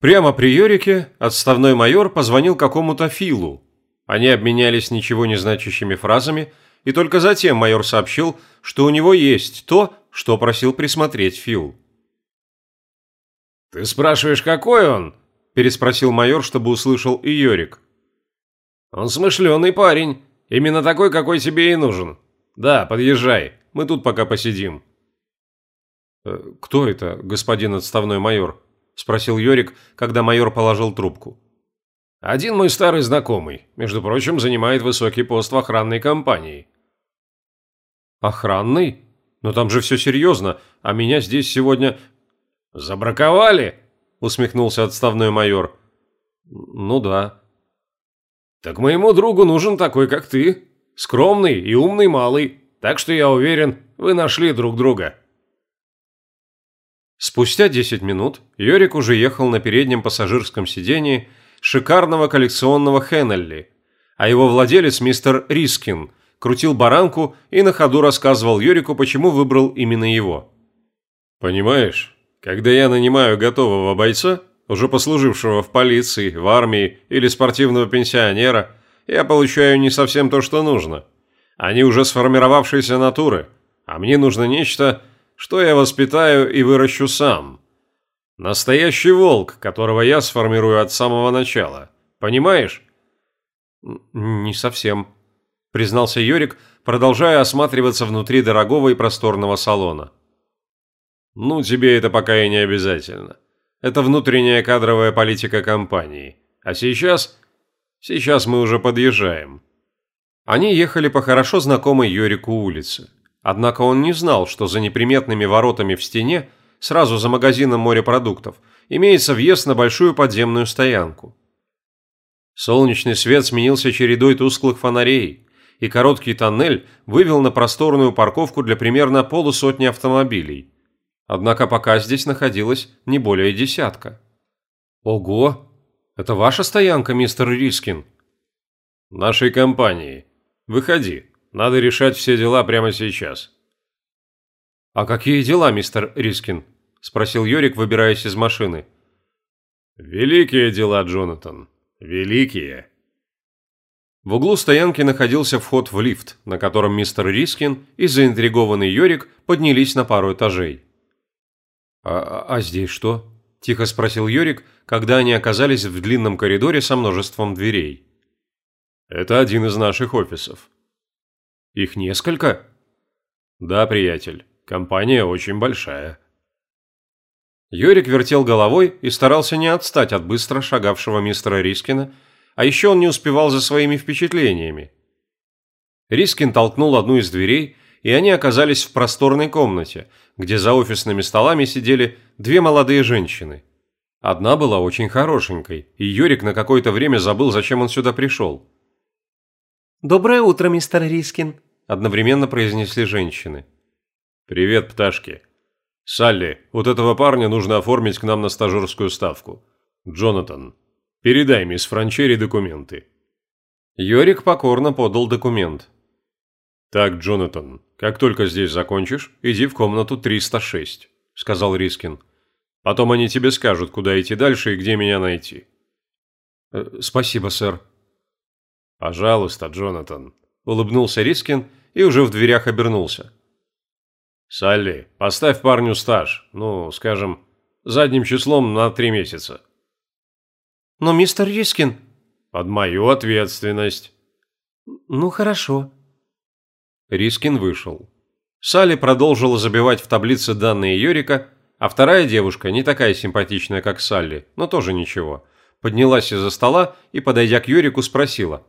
Прямо при Йорике отставной майор позвонил какому-то Филу. Они обменялись ничего не значащими фразами, и только затем майор сообщил, что у него есть то, что просил присмотреть Фил. «Ты спрашиваешь, какой он?» – переспросил майор, чтобы услышал и Йорик. «Он смышленый парень. Именно такой, какой тебе и нужен. Да, подъезжай. Мы тут пока посидим». «Э, «Кто это, господин отставной майор?» – спросил Йорик, когда майор положил трубку. «Один мой старый знакомый. Между прочим, занимает высокий пост в охранной компании». «Охранный? Но там же все серьезно, а меня здесь сегодня...» «Забраковали?» – усмехнулся отставной майор. «Ну да». «Так моему другу нужен такой, как ты. Скромный и умный малый. Так что я уверен, вы нашли друг друга». Спустя 10 минут Йорик уже ехал на переднем пассажирском сидении шикарного коллекционного Хеннелли, а его владелец мистер Рискин крутил баранку и на ходу рассказывал Йорику, почему выбрал именно его. «Понимаешь, когда я нанимаю готового бойца, уже послужившего в полиции, в армии или спортивного пенсионера, я получаю не совсем то, что нужно. Они уже сформировавшиеся натуры, а мне нужно нечто, что я воспитаю и выращу сам. Настоящий волк, которого я сформирую от самого начала. Понимаешь? Не совсем, признался Йорик, продолжая осматриваться внутри дорогого и просторного салона. Ну, тебе это пока и не обязательно. Это внутренняя кадровая политика компании. А сейчас... Сейчас мы уже подъезжаем. Они ехали по хорошо знакомой Йорику улице. Однако он не знал, что за неприметными воротами в стене, сразу за магазином морепродуктов, имеется въезд на большую подземную стоянку. Солнечный свет сменился чередой тусклых фонарей, и короткий тоннель вывел на просторную парковку для примерно полусотни автомобилей. Однако пока здесь находилось не более десятка. «Ого! Это ваша стоянка, мистер Рискин?» «Нашей компании. Выходи». Надо решать все дела прямо сейчас». «А какие дела, мистер Рискин?» – спросил Йорик, выбираясь из машины. «Великие дела, Джонатан. Великие». В углу стоянки находился вход в лифт, на котором мистер Рискин и заинтригованный Йорик поднялись на пару этажей. «А, а здесь что?» – тихо спросил Йорик, когда они оказались в длинном коридоре со множеством дверей. «Это один из наших офисов», их несколько? Да, приятель. Компания очень большая. Йорик вертел головой и старался не отстать от быстро шагавшего мистера Рискина, а еще он не успевал за своими впечатлениями. Рискин толкнул одну из дверей, и они оказались в просторной комнате, где за офисными столами сидели две молодые женщины. Одна была очень хорошенькой, и Йорик на какое-то время забыл, зачем он сюда пришел. «Доброе утро, мистер Рискин», одновременно произнесли женщины. «Привет, пташки. Салли, вот этого парня нужно оформить к нам на стажерскую ставку. Джонатан, передай мисс Франчери документы». Йорик покорно подал документ. «Так, Джонатан, как только здесь закончишь, иди в комнату 306», – сказал Рискин. «Потом они тебе скажут, куда идти дальше и где меня найти». «Э, «Спасибо, сэр». «Пожалуйста, Джонатан», – улыбнулся Рискин и уже в дверях обернулся. «Салли, поставь парню стаж, ну, скажем, задним числом на три месяца». «Но, мистер Рискин...» «Под мою ответственность». «Ну, хорошо». Рискин вышел. Салли продолжила забивать в таблице данные Йорика, а вторая девушка, не такая симпатичная, как Салли, но тоже ничего, поднялась из-за стола и, подойдя к Йорику, спросила.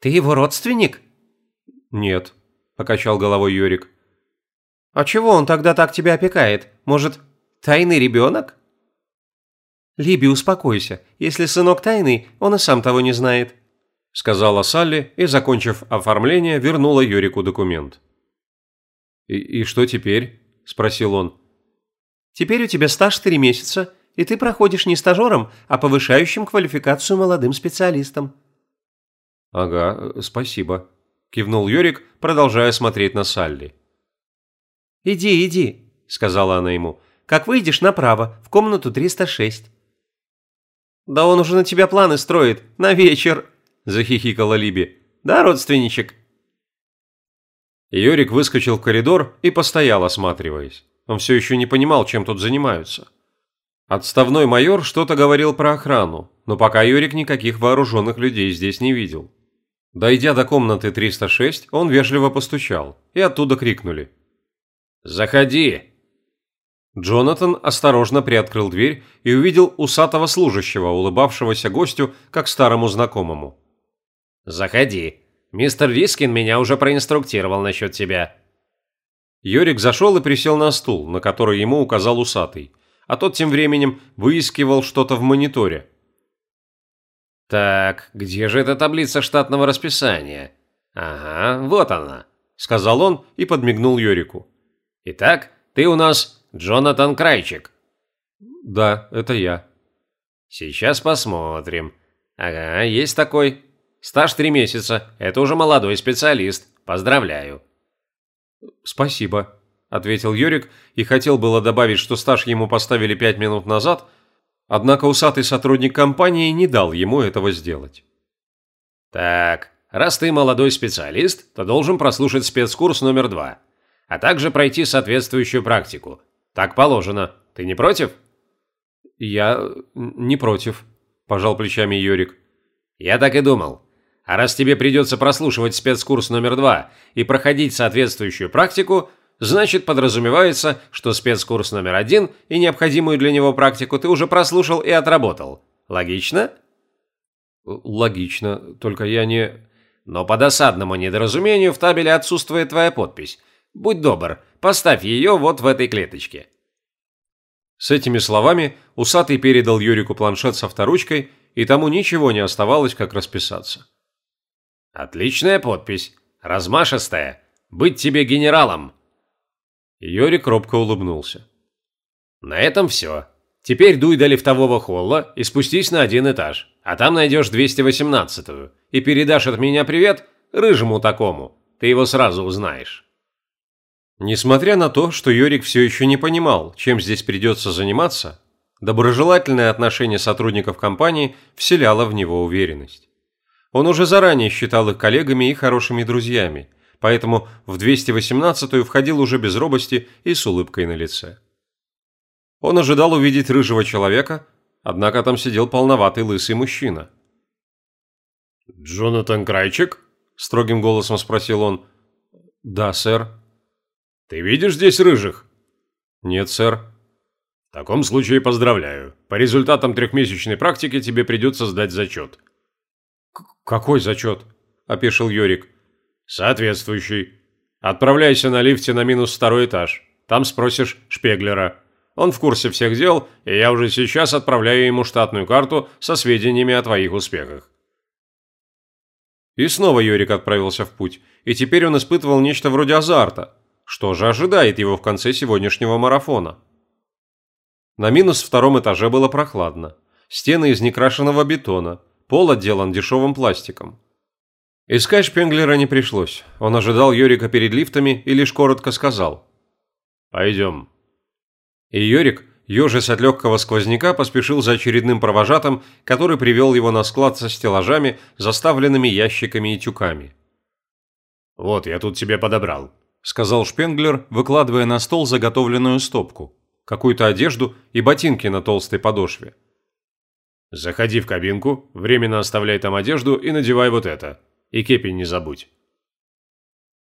«Ты его родственник?» «Нет», – покачал головой Юрик. «А чего он тогда так тебя опекает? Может, тайный ребенок?» «Либи, успокойся. Если сынок тайный, он и сам того не знает», – сказала Салли и, закончив оформление, вернула Юрику документ. «И, и что теперь?» – спросил он. «Теперь у тебя стаж три месяца, и ты проходишь не стажером, а повышающим квалификацию молодым специалистом». «Ага, спасибо», кивнул Йорик, продолжая смотреть на Салли. «Иди, иди», – сказала она ему. «Как выйдешь направо, в комнату 306. «Да он уже на тебя планы строит, на вечер!» – захихикала Либи. «Да, родственничек?» Йорик выскочил в коридор и постоял, осматриваясь. Он все еще не понимал, чем тут занимаются. Отставной майор что-то говорил про охрану, но пока Йорик никаких вооруженных людей здесь не видел. Дойдя до комнаты 306, он вежливо постучал, и оттуда крикнули. «Заходи!» Джонатан осторожно приоткрыл дверь и увидел усатого служащего, улыбавшегося гостю, как старому знакомому. «Заходи. Мистер Рискин меня уже проинструктировал насчет тебя». Йорик зашел и присел на стул, на который ему указал усатый, а тот тем временем выискивал что-то в мониторе. «Так, где же эта таблица штатного расписания?» «Ага, вот она», – сказал он и подмигнул Йорику. «Итак, ты у нас Джонатан Крайчик». «Да, это я». «Сейчас посмотрим. Ага, есть такой. Стаж три месяца. Это уже молодой специалист. Поздравляю». «Спасибо», – ответил Юрик и хотел было добавить, что стаж ему поставили пять минут назад, однако усатый сотрудник компании не дал ему этого сделать. «Так, раз ты молодой специалист, то должен прослушать спецкурс номер два, а также пройти соответствующую практику. Так положено. Ты не против?» «Я не против», – пожал плечами Юрик. «Я так и думал. А раз тебе придется прослушивать спецкурс номер два и проходить соответствующую практику, значит подразумевается, что спецкурс номер один и необходимую для него практику ты уже прослушал и отработал. Логично? Логично, только я не... Но по досадному недоразумению в табеле отсутствует твоя подпись. Будь добр, поставь ее вот в этой клеточке. С этими словами усатый передал Юрику планшет с авторучкой, и тому ничего не оставалось, как расписаться. Отличная подпись. Размашистая. Быть тебе генералом. Йорик робко улыбнулся. На этом все. Теперь дуй до лифтового холла и спустись на один этаж, а там найдешь 218-ю и передашь от меня привет рыжему такому. Ты его сразу узнаешь. Несмотря на то, что Йорик все еще не понимал, чем здесь придется заниматься, доброжелательное отношение сотрудников компании вселяло в него уверенность. Он уже заранее считал их коллегами и хорошими друзьями, поэтому в 218-ю входил уже без робости и с улыбкой на лице. Он ожидал увидеть рыжего человека, однако там сидел полноватый лысый мужчина. «Джонатан Крайчик?» – строгим голосом спросил он. «Да, сэр». «Ты видишь здесь рыжих?» «Нет, сэр». «В таком случае поздравляю. По результатам трехмесячной практики тебе придется сдать зачет». «Какой зачет?» – опешил Йорик. «Соответствующий. Отправляйся на лифте на минус второй этаж. Там спросишь Шпеглера. Он в курсе всех дел, и я уже сейчас отправляю ему штатную карту со сведениями о твоих успехах». И снова Йорик отправился в путь, и теперь он испытывал нечто вроде азарта. Что же ожидает его в конце сегодняшнего марафона? На минус втором этаже было прохладно. Стены из некрашенного бетона – Пол отделан дешевым пластиком. Искать Шпенглера не пришлось. Он ожидал Йорика перед лифтами и лишь коротко сказал «Пойдем». И Йорик, ежась от легкого сквозняка, поспешил за очередным провожатым, который привел его на склад со стеллажами, заставленными ящиками и тюками. «Вот, я тут тебе подобрал», – сказал Шпенглер, выкладывая на стол заготовленную стопку, какую-то одежду и ботинки на толстой подошве. Заходи в кабинку, временно оставляй там одежду и надевай вот это. И кепи не забудь.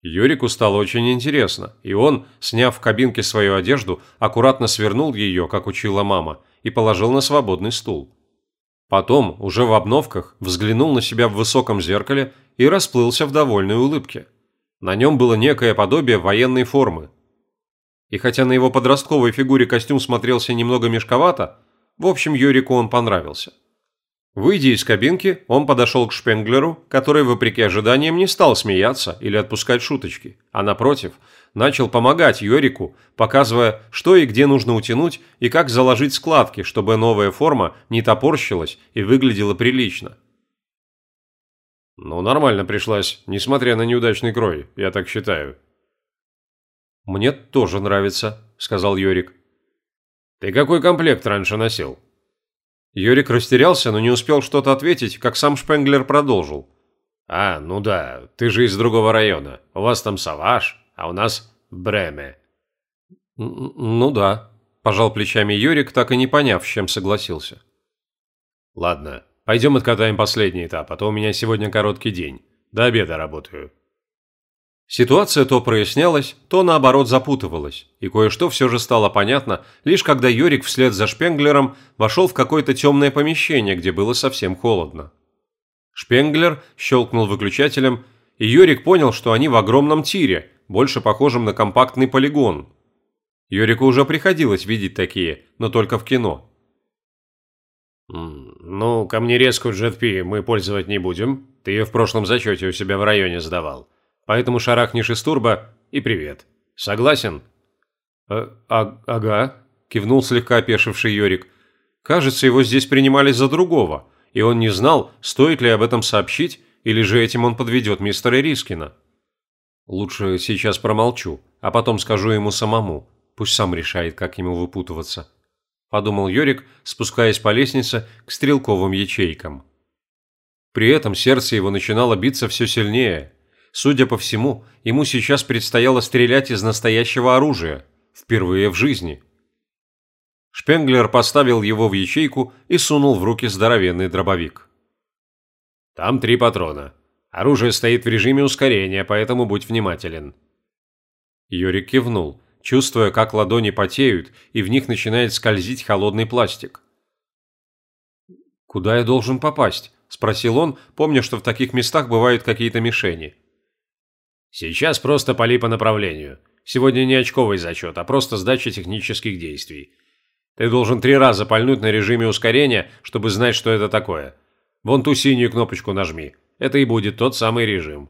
Юрику стало очень интересно, и он, сняв в кабинке свою одежду, аккуратно свернул ее, как учила мама, и положил на свободный стул. Потом, уже в обновках, взглянул на себя в высоком зеркале и расплылся в довольной улыбке. На нем было некое подобие военной формы. И хотя на его подростковой фигуре костюм смотрелся немного мешковато, в общем, Юрику он понравился. Выйдя из кабинки, он подошел к Шпенглеру, который, вопреки ожиданиям, не стал смеяться или отпускать шуточки, а напротив, начал помогать Йорику, показывая, что и где нужно утянуть и как заложить складки, чтобы новая форма не топорщилась и выглядела прилично. «Ну, нормально пришлась, несмотря на неудачный крой, я так считаю». «Мне тоже нравится», – сказал Йорик. Ты какой комплект раньше носил? Юрик растерялся, но не успел что-то ответить, как сам Шпенглер продолжил. «А, ну да, ты же из другого района. У вас там Саваш, а у нас Бреме». «Ну да», – пожал плечами Юрик, так и не поняв, с чем согласился. «Ладно, пойдем откатаем последний этап, а то у меня сегодня короткий день. До обеда работаю». Ситуация то прояснялась, то наоборот запутывалась, и кое-что все же стало понятно, лишь когда Йорик вслед за Шпенглером вошел в какое-то темное помещение, где было совсем холодно. Шпенглер щелкнул выключателем, и Йорик понял, что они в огромном тире, больше похожем на компактный полигон. Йорику уже приходилось видеть такие, но только в кино. «Ну, ко мне резкую JetP мы пользовать не будем. Ты ее в прошлом зачете у себя в районе сдавал. Поэтому шарахнешь из турбо и привет. Согласен?» а, а, «Ага», – кивнул слегка опешивший Йорик. «Кажется, его здесь принимали за другого, и он не знал, стоит ли об этом сообщить, или же этим он подведет мистера Рискина. Лучше сейчас промолчу, а потом скажу ему самому, пусть сам решает, как ему выпутываться», – подумал Йорик, спускаясь по лестнице к стрелковым ячейкам. При этом сердце его начинало биться все сильнее – Судя по всему, ему сейчас предстояло стрелять из настоящего оружия, впервые в жизни. Шпенглер поставил его в ячейку и сунул в руки здоровенный дробовик. «Там три патрона. Оружие стоит в режиме ускорения, поэтому будь внимателен». Юрик кивнул, чувствуя, как ладони потеют, и в них начинает скользить холодный пластик. «Куда я должен попасть?» – спросил он, помня, что в таких местах бывают какие-то мишени. Сейчас просто пали по направлению. Сегодня не очковый зачет, а просто сдача технических действий. Ты должен три раза пальнуть на режиме ускорения, чтобы знать, что это такое. Вон ту синюю кнопочку нажми. Это и будет тот самый режим.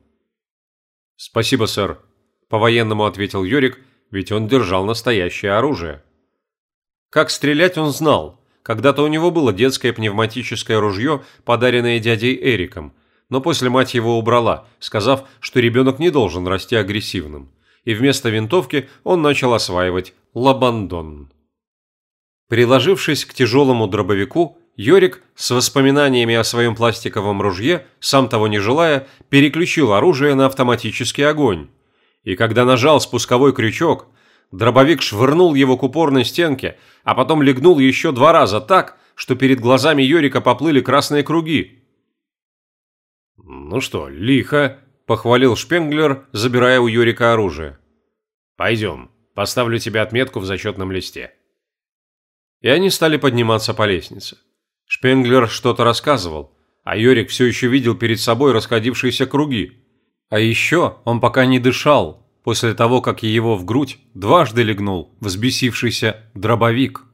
Спасибо, сэр. По-военному ответил Юрик, ведь он держал настоящее оружие. Как стрелять он знал. Когда-то у него было детское пневматическое ружье, подаренное дядей Эриком – но после мать его убрала, сказав, что ребенок не должен расти агрессивным, и вместо винтовки он начал осваивать лабандон. Приложившись к тяжелому дробовику, Йорик с воспоминаниями о своем пластиковом ружье, сам того не желая, переключил оружие на автоматический огонь. И когда нажал спусковой крючок, дробовик швырнул его к упорной стенке, а потом легнул еще два раза так, что перед глазами Йорика поплыли красные круги. «Ну что, лихо», – похвалил Шпенглер, забирая у Юрика оружие. «Пойдем, поставлю тебе отметку в зачетном листе». И они стали подниматься по лестнице. Шпенглер что-то рассказывал, а Йорик все еще видел перед собой расходившиеся круги. А еще он пока не дышал, после того, как его в грудь дважды легнул взбесившийся дробовик.